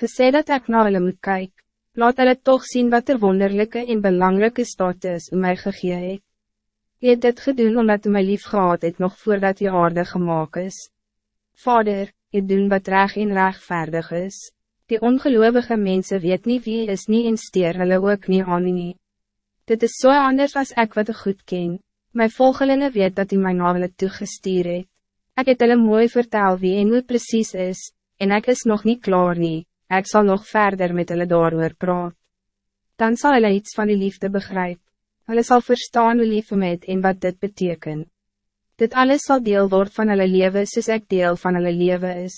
gesê dat ik naar hulle moet kyk, laat hulle toch zien wat er wonderlijke en belangrijke status in mij gegee het. Je het dit gedoen omdat u my lief gehad het nog voordat je aarde gemaakt is. Vader, je doen wat reg en rechtvaardig is. Die ongelovige mensen weet niet wie is niet en steer hulle ook niet aan nie. Dit is zo so anders als ik wat ik goed ken. Mijn volgelinge weet dat hij my na hulle toegestuur het. Ek het hulle mooi vertel wie en hoe precies is, en ik is nog niet klaar nie, ek zal nog verder met hulle daarover praat. Dan zal hulle iets van die liefde begrijpen. Hulle zal verstaan hoe lief om het en wat dit betekent. Dit alles zal deel worden van hulle leven soos ek deel van hulle leven is.